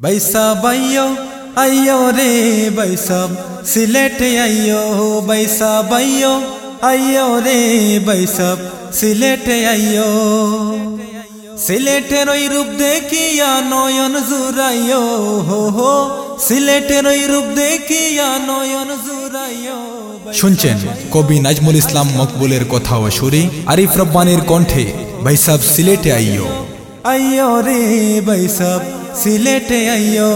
বৈসা বাইয়ো আইয়ো রে বৈসব সিলেটে আইয়ো বৈসা বাইয়ো আইয়ো রে বৈসব সিলেটে আইয়ো সিলেটের ওই রূপ দেখিয়া নয়ন জুরাইও হো হো সিলেটের ওই রূপ দেখিয়া নয়ন জুরাইও শুনছেন কবি নাজমুল ইসলাম মকবুলের কথা ও সুরে আরিফ রব্বানির কণ্ঠে বৈসব সিলেটে আইয়ো। আইয়ো রে বৈসব সিলেটে আইয়ো।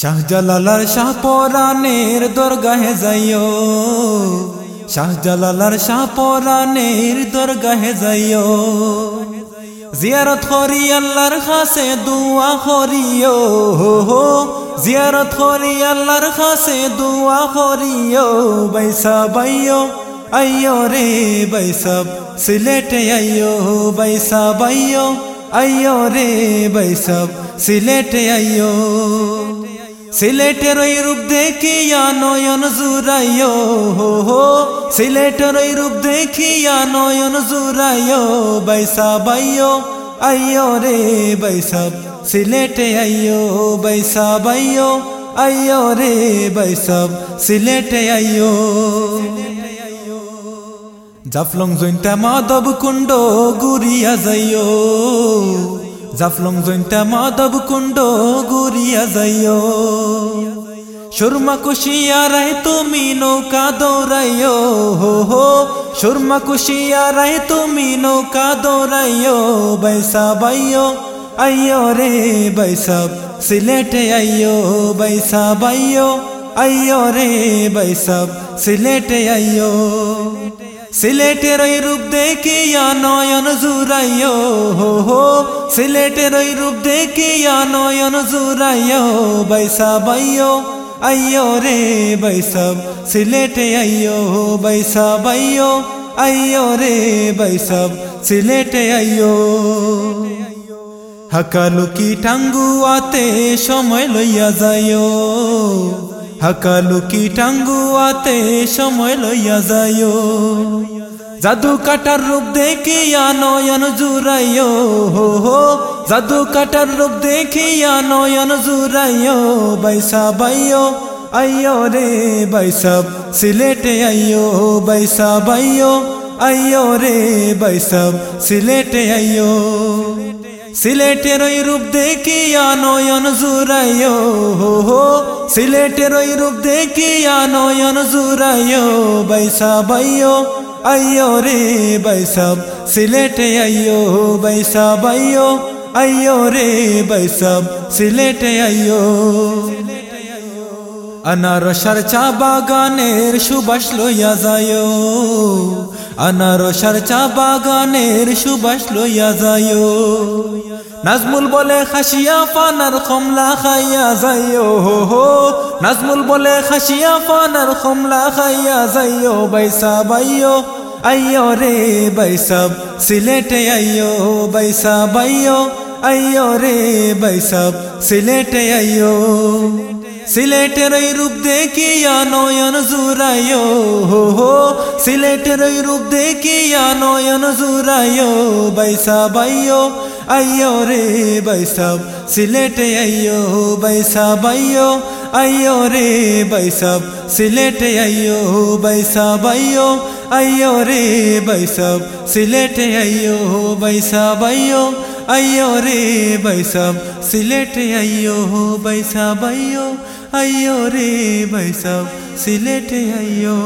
শাহজালালার শাহপরানের দরগাহে যাইও শাহজালালার শাহপরানের দরগাহে যাইও জিয়ারত করি আল্লাহর খাসে দুয়া করিও হো হো, জিয়ারত করি আল্লাহর খাসে দুয়া করিও বৈসা বাইও আইয়ো রে বৈসব সিলেটে আইয়ো। বৈসা বাইও আইয়ো রে বৈসব সিলেটে আইয়ো। সিলেটের ওই রূপ দেখিয়া নয়ন জুরাইও হো হো। সিলেটের ওই রূপ দেখিয়া নয়ন জুরাইও বৈসা বাইও আইয়ো রে বৈসব সিলেটে আইয়ো বৈসা বাইও আইয়ো রে বৈসব সিলেটে আইয়ো। জাফলং জৈন্তা মাধব কুণ্ড গুরিয়া যাইও। জাফলং জৈন্তা মাধব কুণ্ড গুরিয়া যাইও। সুরমা কুশিয়া রায় তুমি নৌকা দৌড়াইও। হো হো, সুরমা কুশিয়া রায় তুমি নৌকা দৌড়াইও। বৈসা বাইও আইয়ো রে বৈসব সিলেটে আইয়ো বৈসা বাইও আইয়ো রে বৈসব সিলেটে আইয়ো সিলেটের ওই রূপ দেখিয়া নয়ন জুরাইও হো হো। সিলেটের ওই রূপ দেখিয়া নয়ন জুরাইও বৈসা বাইও আইয়ো রে বৈসব সিলেটে আইয়ো বৈসা বাইও আইয়ো রে বৈসব সিলেটে আইয়ো। হাকালুকি টাঙ্গুয়াতে সময় লইয়া যাইও হাকালুকি টাঙ্গুয়াতে সময় লইয়া যাইও? জাদু কাটার রূপ দেখিয়া নয়ন জুরাইও হো হো। জাদু কাটার রূপ দেখিয়া নয়ন জুরাইও বৈসা বাইও, আইয়ো রে বৈসব সিলেটে আইয়ো বৈসা বাইও আইয়ো রে বৈসব সিলেটে আইয়ো। সিলেটের ওই রূপ দেখিয়া নয়ন জুরাইও হো হো। সিলেটের ওই রূপ দেখিয়া নয়ন জুরাইও বৈসা বাইও আইয়ো রে বৈসব সিলেটে আইয়ো বৈসা বাইও আইয়ো রে বৈসব সিলেটে আইয়ো আনারসার চা বাগানের সুবাস লইয়া যায় আনারসার চা বাগানের সুবাস লইয়া যায় নাজমুল বলে, খাসিয়া ফানার কমলা খাইয়া যায় হো হো। নাজমুল বলে, খাসিয়া ফানার কমলা খাইয়া যায় বাইসা বাইও। আইয় রে বাইসাব সিলেটে আইয়। বাইসা বাইও। আইয়ো রে বাইসাব সিলেটে আইয়ো। সিলেটের ওই রূপ দেখিয়া নয়ন জুরাইও হো হো, সিলেটের ওই রূপ দেখিয়া নয়ন জুরাইও বৈসা বাইও আইয়ো রে বৈসব সিলেটে আইয়ো। বৈসা বাইও আইয়ো রে বৈসব সিলেটে আইয়ো। বৈসা বাইও আইয়ো রে বৈসব সিলেটে আইয়ো। বৈসা বাইও আইয়ো রে বৈসব সিলেটে আইয়ো বৈসা বাইও আইয়ো রে বৈসব সিলেটে আইয়ো